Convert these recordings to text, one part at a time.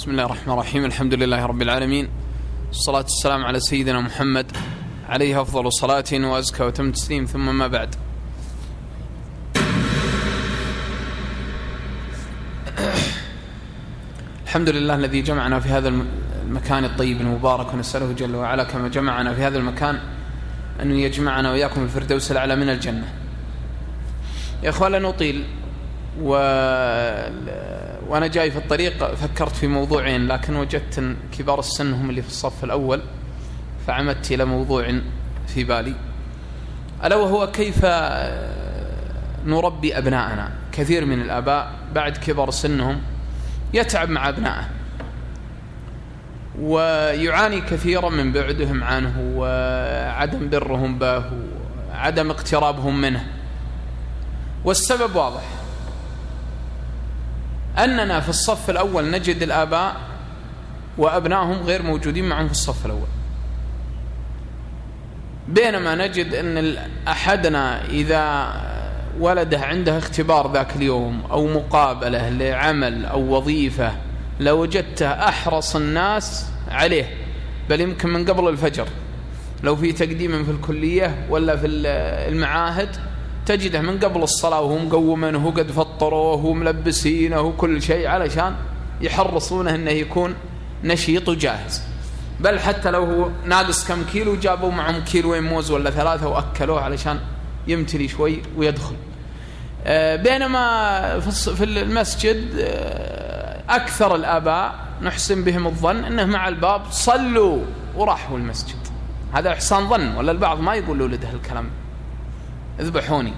بسم الله الرحمن الرحيم. الحمد لله رب العالمين. الصلاة والسلام على سيدنا محمد. عليه أفضل صلاة وأزكى وتم تسليم ثم ما بعد. الحمد لله الذي جمعنا في هذا المكان الطيب المبارك ونسأله جل وعلا كما جمعنا في هذا المكان أن يجمعنا وإياكم الفردوس الأعلى من الجنة. يا أخوان لا نطيل و... وأنا جاي في الطريق فكرت في موضوعين لكن وجدت كبار السن هم اللي في الصف الأول فعمدت إلى موضوع في بالي. ألا وهو كيف نربي أبناءنا؟ كثير من الآباء بعد كبر سنهم يتعب مع أبنائه ويعاني كثيرا من بعدهم عنه وعدم برهم به وعدم اقترابهم منه. والسبب واضح. أننا في الصف الأول نجد الآباء وأبنائهم غير موجودين معهم في الصف الأول. بينما نجد أن أحدنا إذا ولده عنده اختبار ذاك اليوم أو مقابلة لعمل أو وظيفة لوجدته أحرص الناس عليه بل يمكن من قبل الفجر. لو في تقديم في الكلية ولا في المعاهد تجده من قبل الصلاة وهو مقومنه وقد فطروه وملبسينه وكل شيء علشان يحرصونه إنه يكون نشيط وجاهز. بل حتى لو هو ناقص كم كيلو جابوا معهم كيلوين موز ولا ثلاثة وأكلوه علشان يمتلي شوي ويدخل. بينما في المسجد أكثر الآباء نحسن بهم الظن أنه مع الباب صلوا وراحوا المسجد. هذا إحسان ظن ولا البعض ما يقول لولده الكلام. اذبحوني.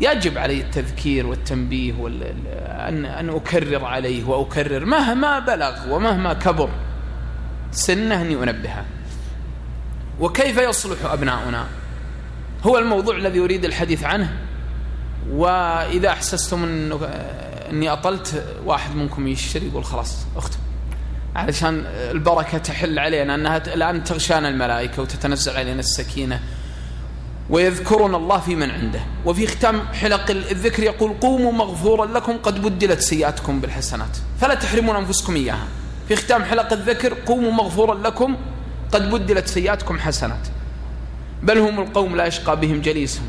يجب علي التذكير والتنبيه أن, أن أكرر عليه وأكرر مهما بلغ ومهما كبر سنة أني أنبهه. وكيف يصلح أبناؤنا؟ هو الموضوع الذي أريد الحديث عنه. وإذا أحسستم أنه أني أطلت واحد منكم يشتري يقول خلاص أختم. علشان البركة تحل علينا أنها الآن تغشانا الملائكة وتتنزل علينا السكينة. ويذكرون الله في من عنده. وفي ختام حلق الذكر يقول قوموا مغفورا لكم قد بدلت سيئاتكم بالحسنات. فلا تحرمون أنفسكم إياها. في ختام حلق الذكر قوموا مغفورا لكم قد بدلت سيئاتكم حسنات. بل هم القوم لا يشقى بهم جليسهم.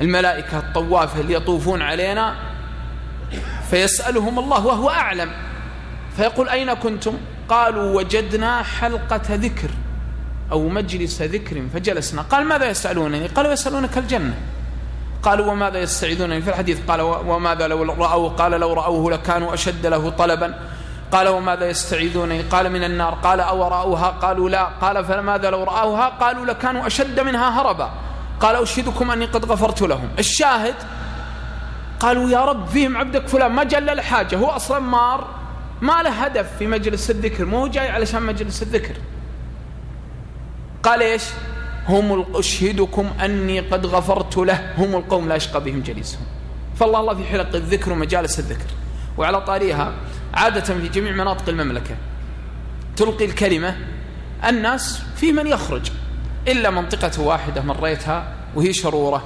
الملائكة الطوافة اللي يطوفون علينا فيسألهم الله وهو أعلم. فيقول أين كنتم؟ قالوا وجدنا حلقة ذكر. أو مجلس ذكر فجلسنا. قال ماذا يسألونني؟ قالوا يسألونك الجنة. قالوا وماذا يستعيذونني في الحديث؟ قال وماذا لو رأوه؟ قال لو رأوه لكانوا أشد له طلبا. قال وماذا يستعيذونني؟ قال من النار. قال أو رأوها قالوا لا. قال فماذا لو رأوها؟ قالوا لكانوا أشد منها هربا. قال أشهدكم أني قد غفرت لهم. الشاهد؟ قالوا يا رب فيهم عبدك فلان. ما جل حاجة هو أصلا مار ما له هدف في مجلس الذكر. مو جاي علشان مجلس الذكر. قال إيش؟ هم أشهدكم أني قد غفرت له. هم القوم لا يشقى بهم جليسهم. فالله الله في حلق الذكر ومجالس الذكر. وعلى طاريها عادة في جميع مناطق المملكة تلقي الكلمة الناس في من يخرج. إلا منطقة واحدة مريتها وهي شرورة.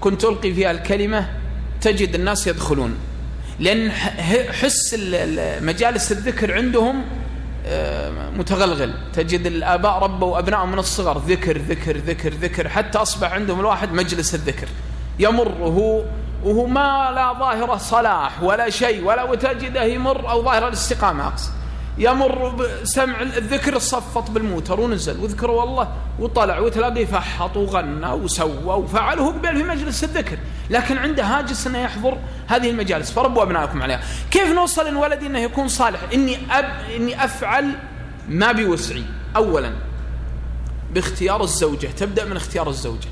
كنت ألقي فيها الكلمة تجد الناس يدخلون. لأن حس مجالس الذكر عندهم متغلغل. تجد الآباء ربوا أبنائهم من الصغر ذكر ذكر ذكر ذكر حتى أصبح عندهم الواحد مجلس الذكر. يمر وهو, وهو ما لا ظاهرة صلاح ولا شيء ولا وتجده يمر أو ظاهرة الاستقامة أقصد. يمر بسمع الذكر صفط بالموتر ونزل. وذكر والله وطلع وتلاقيه فحط وغنى وسوى وفعل وهو في مجلس الذكر. لكن عنده هاجس إنه يحضر هذه المجالس. فربوا ابنائكم عليها. كيف نوصل إن ولدي إنه يكون صالح؟ إني أب إني أفعل ما بوسعي. اولا باختيار الزوجة. تبدأ من اختيار الزوجة.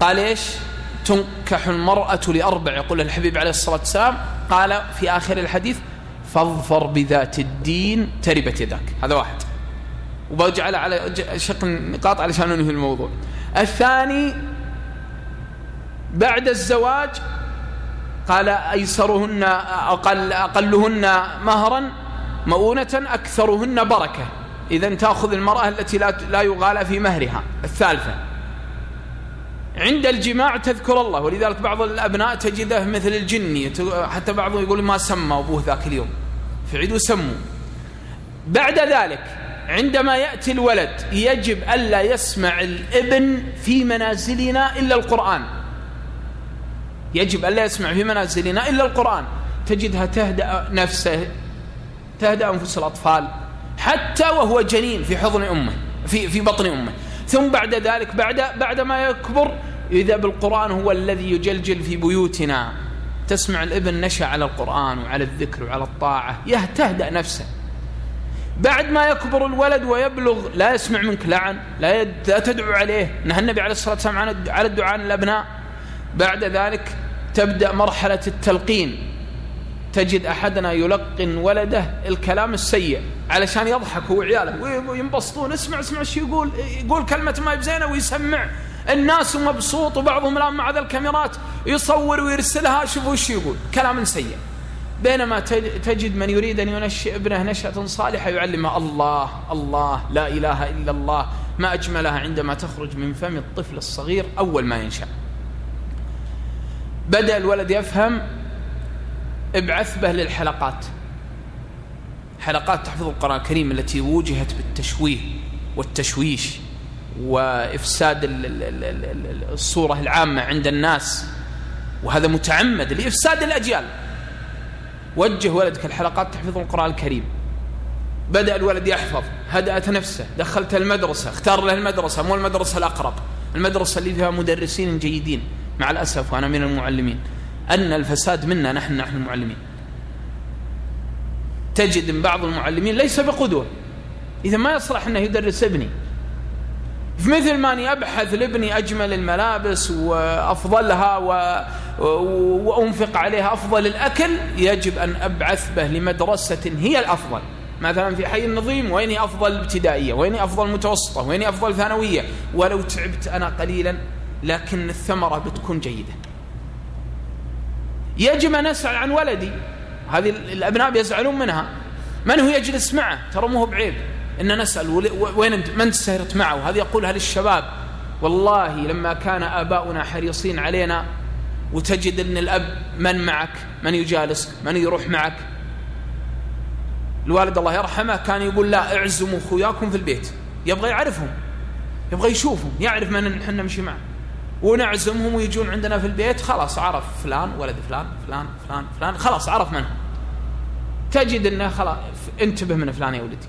قال إيش؟ تنكح المرأة لأربع. يقول الحبيب عليه الصلاة والسلام. قال في آخر الحديث فاظفر بذات الدين تربت يداك. هذا واحد. وبجعل على شكل نقاط علشان ننهي الموضوع. الثاني بعد الزواج قال أيسرهن أقل أقلهن مهرا مؤونة أكثرهن بركة. إذا تأخذ المرأة التي لا لا يغالى في مهرها. الثالثة عند الجماع تذكر الله. ولذلك بعض الأبناء تجده مثل الجني حتى بعضهم يقول ما سمى أبوه ذاك اليوم. في عيد وسموا بعد ذلك عندما يأتي الولد يجب ألا يسمع الإبن في منازلنا إلا القرآن. يجب ألا يسمع في منازلنا إلا القرآن. تجدها تهدأ نفسه تهدأ أنفس الأطفال حتى وهو جنين في حضن أمه في, في بطن أمه. ثم بعد ذلك بعد, بعد ما يكبر إذا بالقرآن هو الذي يجلجل في بيوتنا. تسمع الابن نشأ على القرآن وعلى الذكر وعلى الطاعة. يهتهدأ نفسه. بعد ما يكبر الولد ويبلغ لا يسمع منك لعن لا, لا تدعو عليه. نهى النبي عليه الصلاة والسلام على الدعاء الأبناء. بعد ذلك تبدأ مرحلة التلقين. تجد أحدنا يلقن ولده الكلام السيء علشان يضحك هو وعياله وينبسطون اسمع اسمع إيش يقول. يقول كلمة ما بزينة ويسمع. الناس مبسوط وبعضهم الآن مع ذا الكاميرات يصور ويرسلها شوفوا إيش يقول. كلام سيء. بينما تجد من يريد أن ينشئ ابنه نشأة صالحة يعلمه الله الله لا إله إلا الله ما أجملها عندما تخرج من فم الطفل الصغير أول ما ينشأ. بدأ الولد يفهم ابعث به للحلقات. حلقات تحفظ القرآن الكريم التي وجهت بالتشويه والتشويش وإفساد الصورة العامة عند الناس. وهذا متعمد لإفساد الأجيال. وجه ولدك الحلقات تحفظ القرآن الكريم. بدأ الولد يحفظ هدأت نفسه دخلت المدرسة اختار له المدرسة مو المدرسة الأقرب المدرسة اللي فيها مدرسين جيدين. مع الأسف وأنا من المعلمين. أن الفساد منا نحن نحن المعلمين. تجد من بعض المعلمين ليس بقدوة. إذا ما يصلح أنه يدرس ابني. مثل ما أني أبحث لابني أجمل الملابس وأفضلها و... وأنفق عليها أفضل الأكل يجب أن أبعث به لمدرسة هي الأفضل. مثلا في حي النظيم ويني أفضل ابتدائية؟ ويني أفضل متوسطة؟ ويني أفضل ثانوية؟ ولو تعبت أنا قليلا. لكن الثمرة بتكون جيدة. يجب أن أسأل عن ولدي. هذه الأبناء بيزعلون منها. من هو يجلس معه؟ ترى مو بعيب. إن نسأل وين من سهرت معه؟ وهذه يقولها للشباب والله لما كان آباؤنا حريصين علينا وتجد أن الأب من معك؟ من يجالسك من يروح معك؟ الوالد الله يرحمه كان يقول لا اعزموا أخوياكم في البيت. يبغى يعرفهم. يبغى يشوفهم يعرف من نحن نمشي معه. ونعزمهم ويجون عندنا في البيت. خلاص عرف فلان ولد فلان فلان فلان فلان. خلاص عرف منهم تجد إنه خلاص انتبه من فلان يا ولدي.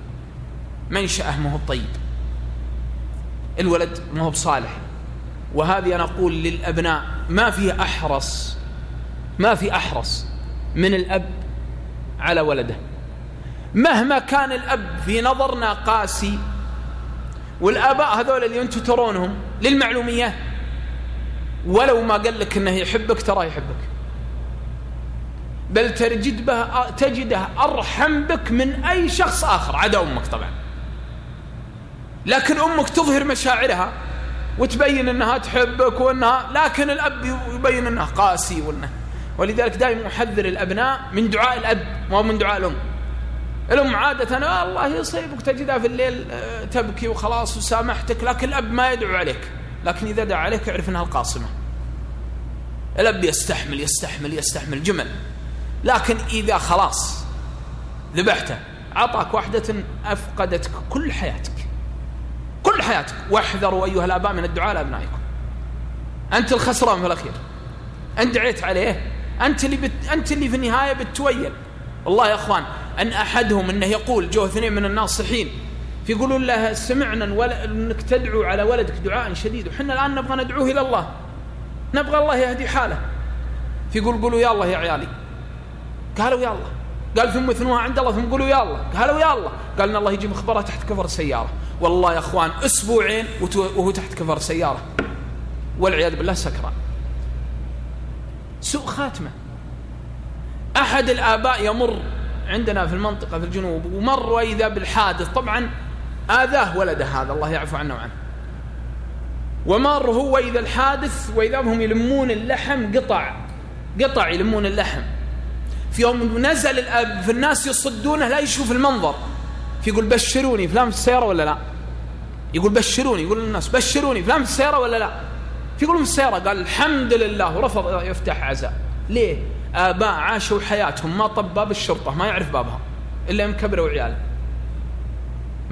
منشأه ما هو طيب. الولد ما هو بصالح. وهذه أنا أقول للأبناء ما في أحرص ما في أحرص من الأب على ولده. مهما كان الأب في نظرنا قاسي والآباء هذول اللي أنتم ترونهم للمعلومية ولو ما قال لك أنه يحبك ترى يحبك. بل تجد به تجده أرحم بك من أي شخص آخر عدا أمك طبعا. لكن أمك تظهر مشاعرها وتبين أنها تحبك وأنها لكن الأب يبين أنه قاسي وأنه. ولذلك دائما أحذر الأبناء من دعاء الأب مو من دعاء الأم. الأم عادة آه الله يصيبك تجدها في الليل آه، تبكي وخلاص وسامحتك لكن الأب ما يدعو عليك. لكن إذا دعا عليك اعرف أنها القاصمة. الأب يستحمل يستحمل يستحمل جمل. لكن إذا خلاص ذبحته عطاك واحدة أفقدتك كل حياتك. كل حياتك. واحذروا أيها الآباء من الدعاء لأبنائكم. أنت الخسران في الأخير. أنت دعيت عليه. أنت اللي, بت... أنت اللي في النهاية بتويل. والله يا أخوان أن أحدهم أنه يقول جو اثنين من الناصحين. فيقولوا له سمعنا أنك تدعو على ولدك دعاء شديد. وحنا الآن نبغى ندعوه إلى الله. نبغى الله يهدي حاله. فيقول قولوا يا الله يا عيالي. قالوا يا الله. قال ثم اثنوها عند الله ثم قولوا يا الله. قالوا يا الله. قال ان الله يجي مخبره تحت كفر السيارة. والله يا أخوان أسبوعين وهو تحت كفر السيارة. والعياذ بالله سكران. سوء خاتمة. أحد الآباء يمر عندنا في المنطقة في الجنوب ومر واذا بالحادث. طبعا اذاه ولده هذا الله يعفو عنه وعنه. ومر هو اذا الحادث وإذا هم يلمون اللحم قطع قطع يلمون اللحم. في يوم نزل الاب في الناس يصدونه لا يشوف المنظر. فيقول بشروني فلان في السيارة ولا لا؟ يقول بشروني يقول للناس بشروني فلان في السيارة ولا لا؟ فيقولون في السيارة قال الحمد لله ورفض يفتح عزاء. ليه؟ آباء عاشوا حياتهم ما طب باب الشرطة ما يعرف بابها إلا يوم كبروا عياله.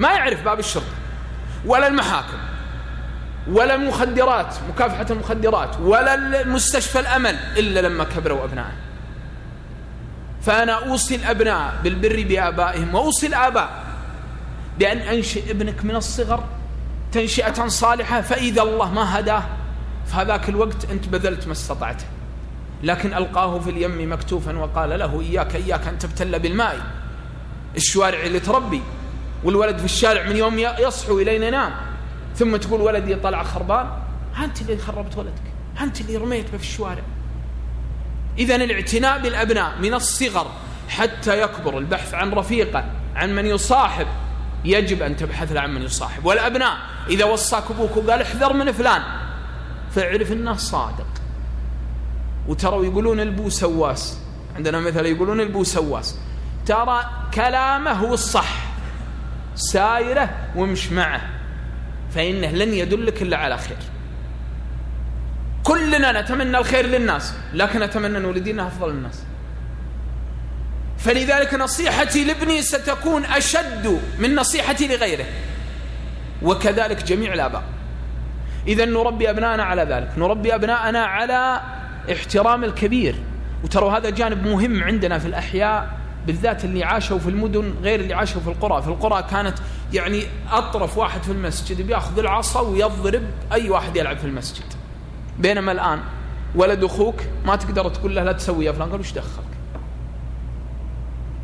ما يعرف باب الشرطة. ولا المحاكم ولا المخدرات مكافحة المخدرات ولا المستشفى الأمل إلا لما كبروا أبنائه. فأنا أوصي الأبناء بالبر بآبائهم وأوصي الآباء بأن أنشئ ابنك من الصغر تنشئة صالحة فإذا الله ما هداه في هذاك الوقت أنت بذلت ما استطعته. لكن ألقاه في اليم مكتوفا وقال له إياك إياك أن تبتل بالماء الشوارع اللي تربي. والولد في الشارع من يوم يصحو إلينا ينام. ثم تقول ولدي طلع خربان. أنت اللي خربت ولدك. أنت اللي رميت في الشوارع. إذا الاعتناء بالأبناء من الصغر حتى يكبر البحث عن رفيقه عن من يصاحب. يجب أن تبحث عن من يصاحب. والأبناء إذا وصاك أبوك وقال احذر من فلان فاعرف أنه صادق. وترى يقولون البو سواس. عندنا مثلا يقولون البو سواس. ترى كلامه هو الصح. سايرة ومش معه فإنه لن يدلك إلا على خير. كلنا نتمنى الخير للناس لكن نتمنى أن ولدينا أفضل الناس فلذلك نصيحتي لابني ستكون أشد من نصيحتي لغيره. وكذلك جميع الآباء. إذا نربي أبناءنا على ذلك نربي أبناءنا على احترام الكبير. وترى هذا جانب مهم عندنا في الأحياء بالذات اللي عاشوا في المدن غير اللي عاشوا في القرى. في القرى كانت يعني أطرف واحد في المسجد بيأخذ العصا ويضرب أي واحد يلعب في المسجد. بينما الآن ولد أخوك ما تقدر تقول له لا تسوي يا فلان. قال وش دخلك؟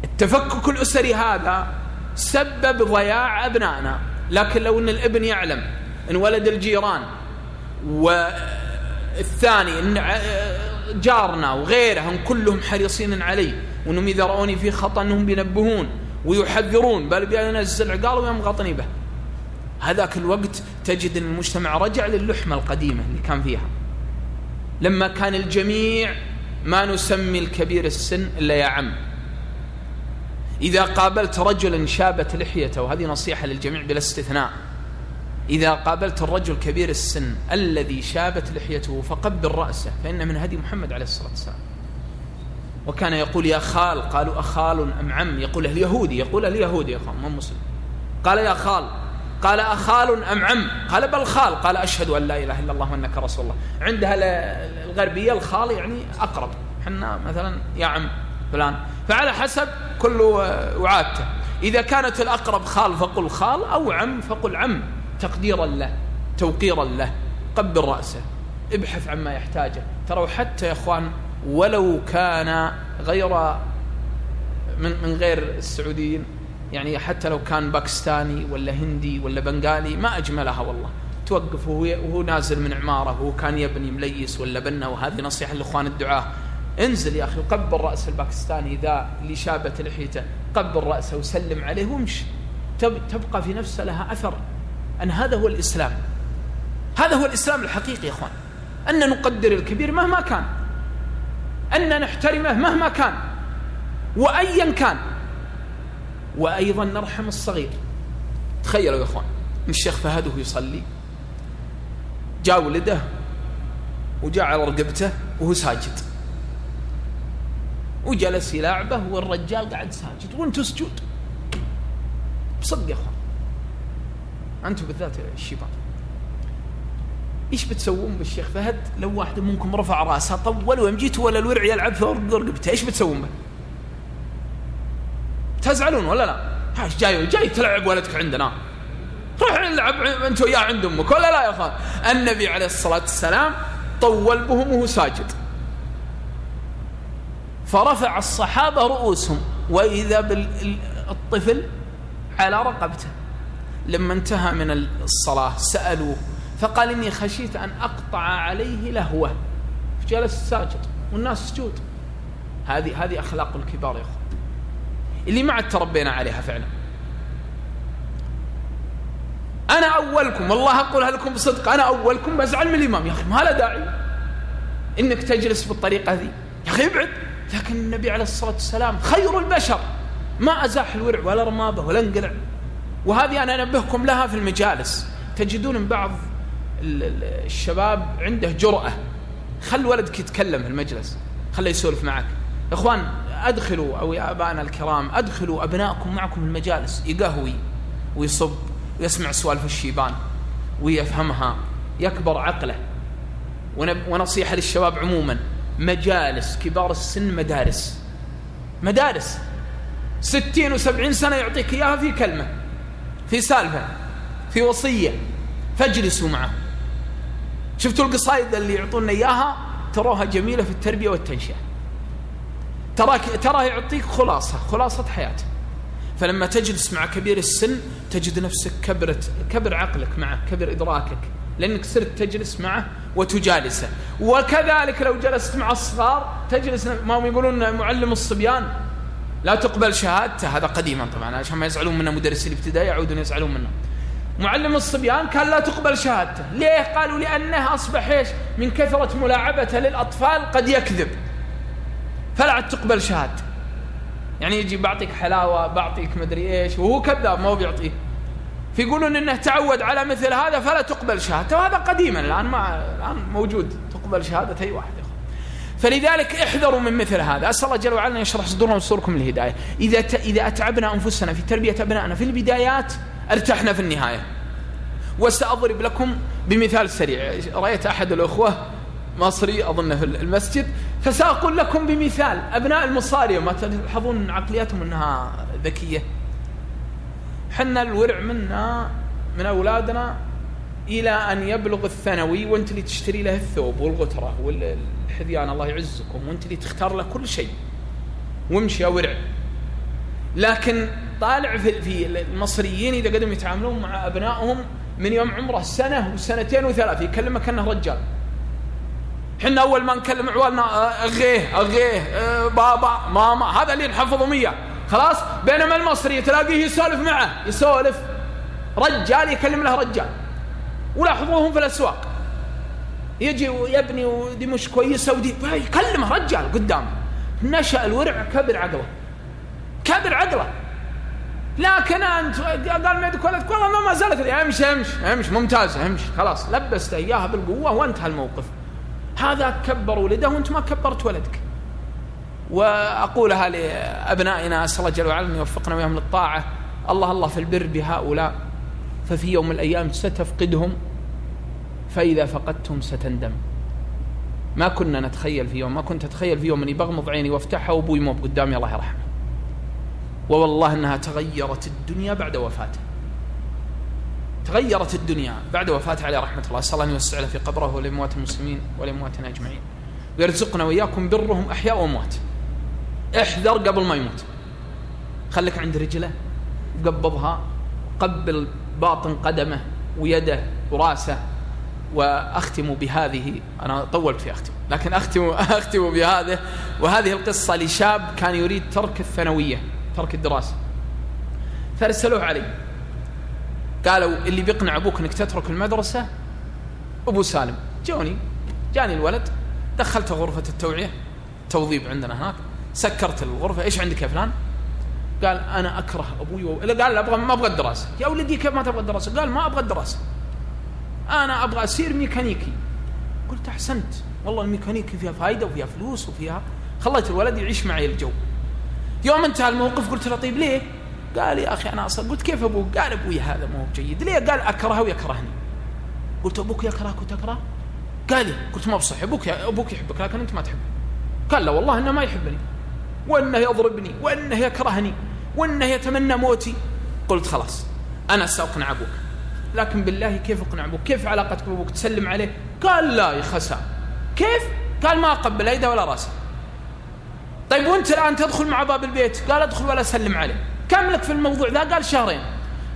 التفكك الأسري هذا سبب ضياع أبنائنا. لكن لو أن الابن يعلم أن ولد الجيران والثاني أن جارنا وغيرهم كلهم حريصين عليه وأنهم إذا رأوني في خطأ أنهم بينبهون ويحذرون بل بينزل عقال ويمغطني به. هذاك الوقت تجد أن المجتمع رجع للحمة القديمة اللي كان فيها. لما كان الجميع ما نسمي الكبير السن إلا يا عم. إذا قابلت رجلا شابت لحيته وهذه نصيحة للجميع بلا استثناء. إذا قابلت الرجل كبير السن الذي شابت لحيته فقبل رأسه فإن من هدي محمد عليه الصلاة والسلام. وكان يقول يا خال قالوا أخال أم عم؟ يقول اليهودي يقول اليهودي يا أخوان ما مسلم. قال يا خال قال أخال أم عم؟ قال بل خال. قال أشهد أن لا إله إلا الله وأنك رسول الله. عندها الغربية الخال يعني أقرب. حنا مثلا يا عم فلان. فعلى حسب كل وعادته. إذا كانت الأقرب خال فقل خال أو عم فقل عم. تقديرا له توقيرا له. قبل رأسه. ابحث عما يحتاجه. ترى حتى يا إخوان ولو كان غير من من غير السعوديين يعني حتى لو كان باكستاني ولا هندي ولا بنغالي ما أجملها والله. توقف وهو, نازل من عمارة وهو كان يبني مليس ولا بنا وهذه نصيحة لإخوان الدعاه انزل يا أخي وقبل رأس الباكستاني ذا اللي شابت لحيته قبل رأسه وسلم عليه وامشي. تبقى في نفسه لها أثر. أن هذا هو الإسلام. هذا هو الإسلام الحقيقي يا إخوان. أن نقدر الكبير مهما كان. أن نحترمه مهما كان وايا كان. وأيضا نرحم الصغير. تخيلوا يا إخوان الشيخ فهد وهو يصلي جاء ولده وجاء على رقبته وهو ساجد. وجلس يلاعبه والرجال قاعد ساجد. وأنتم سجود بصدق يا إخوان. أنتم بالذات الشباب إيش بتسوون بالشيخ فهد لو واحد منكم رفع رأسه طول ويوم جيت ولا الورع يلعب في رقبته إيش بتسوون به؟ تزعلون ولا لا؟ إيش جاي جاي تلعب ولدك عندنا روح العب أنت وياه عند أمك ولا لا يا أخوان؟ النبي عليه الصلاة والسلام طول بهم وهو ساجد فرفع الصحابة رؤوسهم وإذا بالطفل على رقبته لما انتهى من الصلاة سألوه فقال إني خشيت أن أقطع عليه لهوة. جلس ساجد والناس سجود. هذه هذه أخلاق الكبار يا أخوان. اللي ما عاد تربينا عليها فعلا. أنا أولكم والله أقولها لكم بصدق. أنا أولكم بزعل من الإمام. يا أخي ما له داعي. إنك تجلس بالطريقة ذي. يا أخي ابعد. لكن النبي عليه الصلاة والسلام خير البشر. ما أزاح الورع ولا رمابة ولا انقلع. وهذه أنا أنبهكم لها في المجالس. تجدون بعض الشباب عنده جرأة. خل ولدك يتكلم في المجلس خله يسولف معك. إخوان أدخلوا أو يا أبانا الكرام أدخلوا أبنائكم معكم المجالس. يقهوي ويصب ويسمع سوالف الشيبان ويفهمها. يكبر عقله. ونصيحة للشباب عموما مجالس كبار السن مدارس. مدارس. ستين وسبعين سنة يعطيك إياها في كلمة في سالفة في وصية. فاجلسوا معه. شفتوا القصائد اللي يعطونا إياها؟ تروها جميلة في التربية والتنشئة. تراك تراه يعطيك خلاصة خلاصة حياته فلما تجلس مع كبير السن تجد نفسك كبرت كبر عقلك معه كبر إدراكك لأنك صرت تجلس معه وتجالسه. وكذلك لو جلست مع الصغار تجلس ما هم يقولون معلم الصبيان. لا تقبل شهادته هذا قديما طبعا عشان ما يزعلون منا مدرسي الابتدائي يعودون يزعلون منا معلم الصبيان كان لا تقبل شهادته. ليه؟ قالوا لأنه أصبح إيش؟ من كثرة ملاعبته للأطفال قد يكذب. فلا تقبل شهادته. يعني يجي بعطيك حلاوة بعطيك مدري إيش وهو كذاب ما هو بيعطيه. فيقولون إنه تعود على مثل هذا فلا تقبل شهادته. وهذا قديما الآن ما الآن موجود. تقبل شهادة أي واحد فلذلك احذروا من مثل هذا. أسأل الله جل وعلا أن يشرح صدورنا وصدوركم الهدايه إذا إذا أتعبنا أنفسنا في تربية أبنائنا في البدايات ارتحنا في النهاية. وسأضرب لكم بمثال سريع. رأيت أحد الأخوة مصري أظنه في المسجد فسأقول لكم بمثال. أبناء المصاريه ما تلاحظون عقلياتهم أنها ذكية. حنا الورع منا من أولادنا إلى أن يبلغ الثانوي وأنت اللي تشتري له الثوب والغترة والحذيان. الله يعزكم. وأنت اللي تختار له كل شيء. وامشي يا ورع. لكن طالع في المصريين إذا قدموا يتعاملون مع أبنائهم من يوم عمره سنة وسنتين وثلاث يكلمك كأنه رجال. حنا أول ما نكلم عوالنا أغيه أغيه أه، بابا ماما هذا اللي نحفظهم إياه خلاص؟ بينما المصري تلاقيه يسولف معه يسولف. رجال يكلم له رجال. ولاحظوهم في الأسواق. يجي ويبني ودي مش كويسه ودي يكلمه رجال قدامه. نشأ الورع كبر عقله. كبر عقله. لكن أنت قال ما يدك ولدك والله ما زالت امشي امشي امشي ممتازه امشي خلاص لبست إياها بالقوة وانتهى الموقف. هذا كبر ولده وأنت ما كبرت ولدك. وأقولها لأبنائنا أسأل الله جل وعلا أن يوفقنا وياهم للطاعة. الله الله في البر بهؤلاء. ففي يوم من الأيام ستفقدهم فإذا فقدتهم ستندم. ما كنا نتخيل في يوم ما كنت أتخيل في يوم أني بغمض عيني وافتحها وأبوي مو قدامي الله يرحمه. ووالله أنها تغيرت الدنيا بعد وفاته. تغيرت الدنيا بعد وفاته عليه رحمة الله. أسأل أن يوسع له في قبره ولأموات المسلمين ولأمواتنا أجمعين. ويرزقنا وإياكم برهم أحياء وأموات. احذر قبل ما يموت. خليك عند رجله قبضها قبل باطن قدمه ويده ورأسه وأختم بهذه. أنا طولت في أختم لكن أختم أختم بهذه. وهذه القصة لشاب كان يريد ترك الثانوية. ترك الدراسة. فارسلوه علي. قالوا اللي بيقنع أبوك إنك تترك المدرسة أبو سالم. جوني جاني الولد دخلته غرفة التوعية توظيف عندنا هناك. سكرت الغرفة إيش عندك يا فلان؟ قال أنا أكره أبوي و... قال أبغى ما أبغى الدراسة. يا ولدي كيف ما تبغى الدراسة؟ قال ما أبغى الدراسة. أنا أبغى اصير ميكانيكي. قلت أحسنت. والله الميكانيكي فيها فائده وفيها فلوس وفيها خليت الولد يعيش معي الجو. يوم انتهى الموقف قلت له طيب ليه؟ قال يا أخي أنا أصلا قلت كيف أبوك؟ قال أبوي هذا مو جيد. ليه؟ قال أكرهه ويكرهني. قلت أبوك يكرهك وتكره؟ قال لي قلت ما بصح أبوك أبوك يحبك لكن أنت ما تحبه. قال لا والله إنه ما يحبني. وأنه يضربني وأنه يكرهني وأنه يتمنى موتي. قلت خلاص أنا سأقنع أبوك. لكن بالله كيف أقنع أبوك؟ كيف علاقتك بأبوك؟ تسلم عليه؟ قال لا يا خسا. كيف؟ قال ما أقبل يده ولا رأسه. طيب وانت الآن تدخل مع باب البيت؟ قال ادخل ولا سلم عليه. كم لك في الموضوع ذا؟ قال شهرين.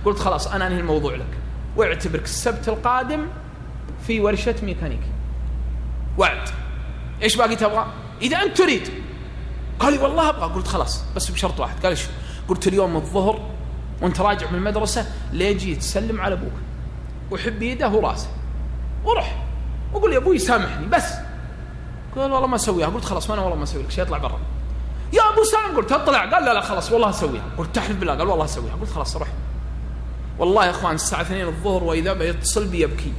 قلت خلاص أنا أنهي الموضوع لك. واعتبرك السبت القادم في ورشة ميكانيكي. وعد. إيش باقي تبغى؟ إذا أنت تريد. قال لي والله أبغى. قلت خلاص بس بشرط واحد. قال إيش قلت اليوم الظهر وأنت راجع من المدرسة ليه تسلم على أبوك. وحب يده وراسه. وروح. وقول يا أبوي سامحني بس. قال والله ما أسويها. قلت خلاص وأنا والله ما أسوي لك شيء اطلع برا. سالم قلت اطلع. قال لا لا خلاص والله اسويها. قلت تحلف بالله. قال والله اسويها. قلت خلاص روح. والله يا اخوان الساعة 2 الظهر وإذا يتصل بي يبكي.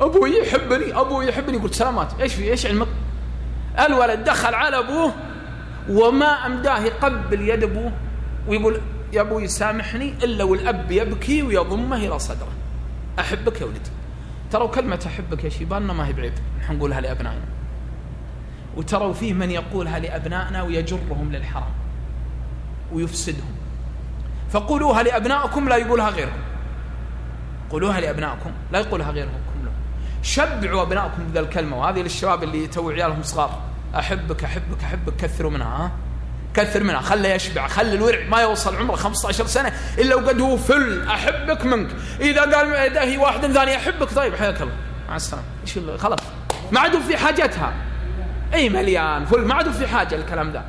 أبوي يحبني أبوي يحبني. قلت سلامات. إيش في إيش علمك؟ الولد دخل على أبوه وما أمداه يقبل يد أبوه ويقول يا أبوي سامحني إلا والأب يبكي ويضمه إلى صدره. أحبك يا ولدي ترى كلمة أحبك يا شيباننا ما هي بعيب. نحن نقولها لأبنائنا. وتروا فيه من يقولها لأبنائنا ويجرهم للحرام ويفسدهم. فقولوها لأبنائكم لا يقولها غيرهم قولوها لأبنائكم لا يقولها غيرهم كلهم. شبعوا أبنائكم بذا الكلمة وهذه للشباب اللي تو عيالهم صغار. أحبك أحبك أحبك كثروا منها ها؟ كثر منها خله يشبع خلي الورع ما يوصل عمره 15 سنة إلا وقد هو فل أحبك منك. إذا قال هي واحد ثاني أحبك. طيب حياك الله. مع السلامة. خلاص. ما عاد في حاجتها. أي مليان فل ما عاد في حاجة الكلام ذا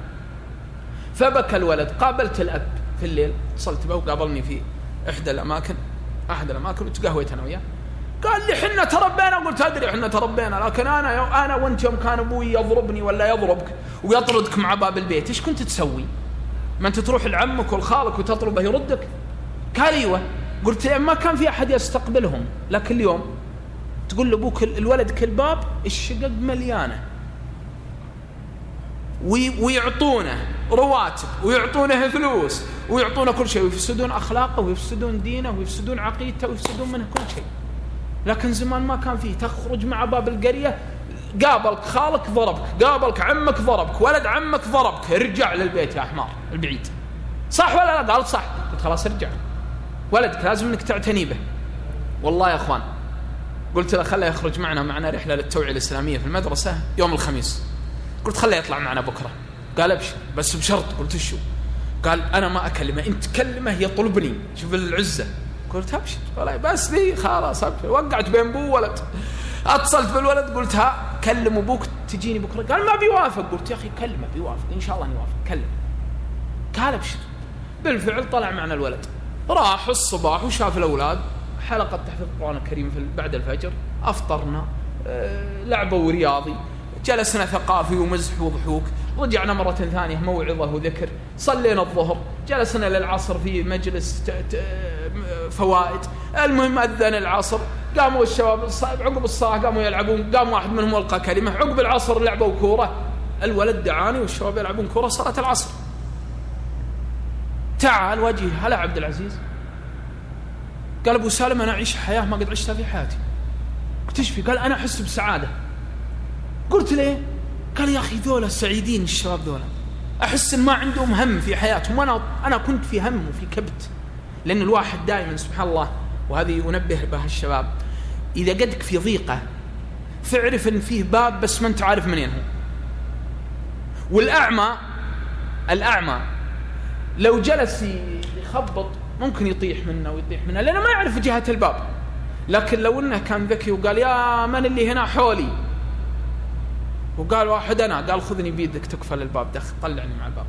فبكى الولد. قابلت الأب في الليل. اتصلت به وقابلني في إحدى الأماكن. أحد الأماكن وتقهويت أنا وياه. قال لي حنا تربينا. قلت أدري حنا تربينا لكن أنا أنا وأنت يوم كان أبوي يضربني ولا يضربك ويطردك مع باب البيت إيش كنت تسوي؟ ما أنت تروح لعمك والخالك وتطلبه يردك؟ قال أيوه. قلت ما كان في أحد يستقبلهم. لكن اليوم تقول لأبوك الولد كل باب الشقق مليانة. ويعطونه رواتب ويعطونه فلوس ويعطونه كل شيء ويفسدون أخلاقه ويفسدون دينه ويفسدون عقيدته ويفسدون منه كل شيء. لكن زمان ما كان فيه تخرج مع باب القريه قابلك خالك ضربك قابلك عمك ضربك ولد عمك ضربك ارجع للبيت يا حمار البعيد. صح ولا لا؟ قال صح. قلت خلاص ارجع. ولدك لازم إنك تعتني به. والله يا أخوان قلت له خله يخرج معنا معنا رحلة للتوعية الإسلامية في المدرسة يوم الخميس. قلت خله يطلع معنا بكرة. قال ابشر بس بشرط قلت شو؟ قال أنا ما أكلمه انت تكلمه يطلبني. شوف العزة. قلت ابشر والله بس لي خلاص ابشر وقعت بين ابوه وولد اتصلت بالولد قلت ها كلم أبوك تجيني بكرة. قال ما بيوافق. قلت يا أخي كلمه بيوافق. إن شاء الله يوافق. كلم. قال ابشر بالفعل طلع معنا الولد. راح الصباح وشاف الأولاد. حلقة تحفيظ القرآن الكريم بعد الفجر. أفطرنا. أه لعبوا رياضي. جلسنا ثقافي ومزح وضحوك. رجعنا مرة ثانية موعظة وذكر. صلينا الظهر جلسنا للعصر في مجلس فوائد. المهم أذن العصر. قاموا الشباب عقب الصلاة قاموا يلعبون. قام واحد منهم ألقى كلمة. عقب العصر لعبوا كورة. الولد دعاني والشباب يلعبون كورة صلاة العصر. تعال وجه هلا عبد العزيز. قال أبو سالم أنا اعيش حياة ما قد عشتها في حياتي. قلت في قال أنا أحس بسعادة. قلت ليه قال يا أخي ذولا سعيدين الشباب ذولا. أحس إن ما عندهم هم في حياتهم. وأنا أنا كنت في هم وفي كبت. لأن الواحد دائما سبحان الله وهذه أنبه بها الشباب إذا قدك في ضيقة فاعرف إن فيه باب بس ما أنت عارف منين هو. والأعمى الأعمى لو جلس يخبط ممكن يطيح منه ويطيح منه لأنه ما يعرف جهة الباب. لكن لو إنه كان ذكي وقال يا من اللي هنا حولي؟ وقال واحد أنا قال خذني بيدك تقفل الباب دخل طلعني مع الباب.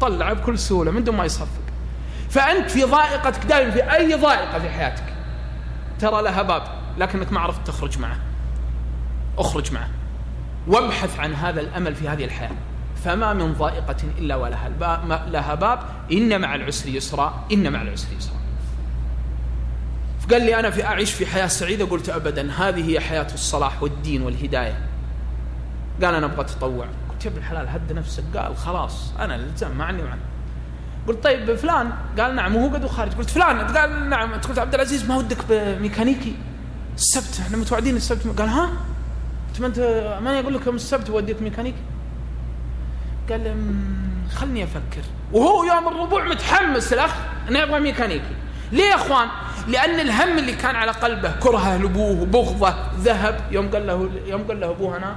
طلع بكل سهولة من دون ما يصفق. فأنت في ضائقتك دائما في أي ضائقة في حياتك ترى لها باب لكنك ما عرفت تخرج معه. أخرج معه. وابحث عن هذا الأمل في هذه الحياة. فما من ضائقة إلا ولها الباب لها باب. إن مع العسر يسرا إن مع العسر يسرا. فقال لي أنا في أعيش في حياة سعيدة. قلت أبدا هذه هي حياة الصلاح والدين والهداية. قال أنا أبغى اتطوع قلت يا ابن الحلال هد نفسك. قال خلاص أنا الالتزام ما عندي معنى. قلت طيب فلان؟ قال نعم وهو قد خارج. قلت فلان؟ قال نعم. قلت عبد العزيز ما ودك بميكانيكي؟ السبت إحنا متوعدين السبت. قال ها؟ انت ما أنت ماني أقول لك يوم السبت بوديك ميكانيكي؟ قال خلني أفكر. وهو يوم الربوع متحمس الاخ إنه يبغى ميكانيكي. ليه يا أخوان؟ لأن الهم اللي كان على قلبه كرهه لابوه وبغضه ذهب. يوم قال له يوم قال له أبوه أنا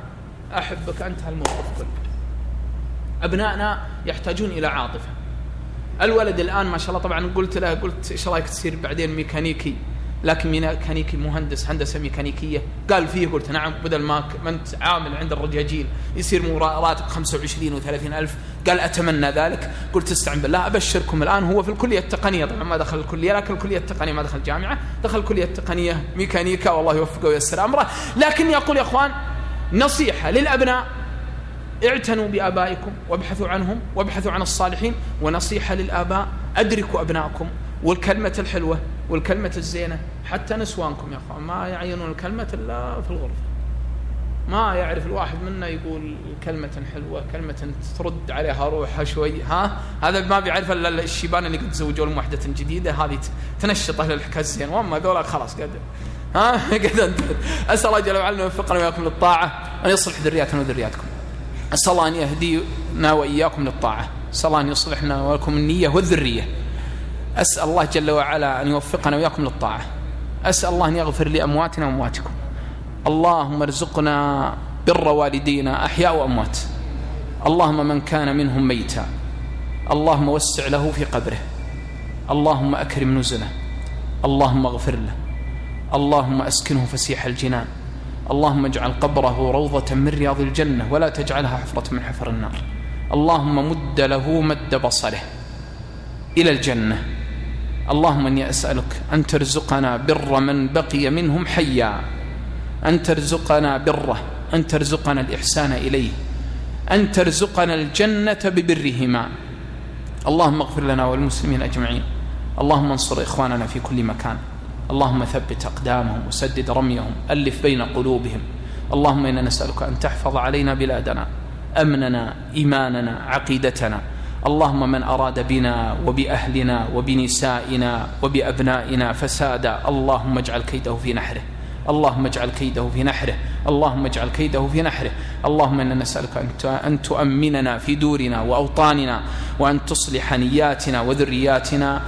أحبك انتهى الموقف كله. أبنائنا يحتاجون إلى عاطفة. الولد الآن ما شاء الله طبعا قلت له قلت إيش رأيك تصير بعدين ميكانيكي؟ لكن ميكانيكي مهندس هندسة ميكانيكية. قال فيه قلت نعم بدل ما أنت عامل عند الرجاجيل يصير راتب 25 و30 ألف. قال أتمنى ذلك. قلت استعن بالله أبشركم الآن. هو في الكلية التقنية طبعا ما دخل الكلية لكن الكلية التقنية ما دخل جامعة دخل الكلية التقنية ميكانيكا والله يوفقه وييسر أمره. لكن يقول يا أخوان نصيحة للأبناء اعتنوا بآبائكم وابحثوا عنهم وابحثوا عن الصالحين. ونصيحة للآباء أدركوا أبنائكم والكلمة الحلوة والكلمة الزينة حتى نسوانكم يا أخوان. ما يعينون الكلمة إلا في الغرفة. ما يعرف الواحد منا يقول كلمة حلوة كلمة ترد عليها روحها شوي. ها؟ هذا ما بيعرف إلا الشيبان اللي قد تزوجوا لهم وحدة جديدة. هذه تنشط أهل الحكاية الزين وأما ذولا خلاص قد ها؟ أسأل الله جل وعلا أن يوفقنا وإياكم للطاعة أن يصلح ذرياتنا وذرياتكم. أسأل الله أن يهدينا وإياكم للطاعة. أسأل الله أن يصلحنا ولكم النية والذرية. أسأل الله جل وعلا أن يوفقنا وإياكم للطاعة. أسأل الله أن يغفر لأمواتنا وأمواتكم. اللهم ارزقنا بر والدينا أحياء وأموات. اللهم من كان منهم ميتا. اللهم وسع له في قبره. اللهم أكرم نزله. اللهم اغفر له. اللهم أسكنه فسيح الجنان. اللهم اجعل قبره روضة من رياض الجنة ولا تجعلها حفرة من حفر النار. اللهم مد له مد بصره إلى الجنة. اللهم إني أسألك أن ترزقنا بر من بقي منهم حيا. أن ترزقنا بره أن ترزقنا الإحسان إليه. أن ترزقنا الجنة ببرهما. اللهم اغفر لنا والمسلمين أجمعين. اللهم انصر إخواننا في كل مكان. اللهم ثبت أقدامهم وسدد رميهم ألف بين قلوبهم. اللهم إنا نسألك أن تحفظ علينا بلادنا أمننا إيماننا عقيدتنا. اللهم من أراد بنا وبأهلنا وبنسائنا وبأبنائنا فسادا اللهم اجعل كيده في نحره. اللهم اجعل كيده في نحره. اللهم اجعل كيده في نحره. اللهم إنا نسألك أن تؤمننا في دورنا وأوطاننا وأن تصلح نياتنا وذرياتنا.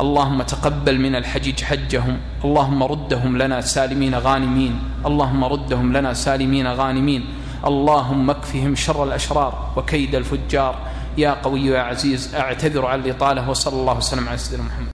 اللهم تقبل من الحجيج حجهم. اللهم ردهم لنا سالمين غانمين. اللهم ردهم لنا سالمين غانمين. اللهم اكفهم شر الأشرار وكيد الفجار. يا قوي يا عزيز أعتذر عن الاطاله وصلى الله وسلم على سيدنا محمد.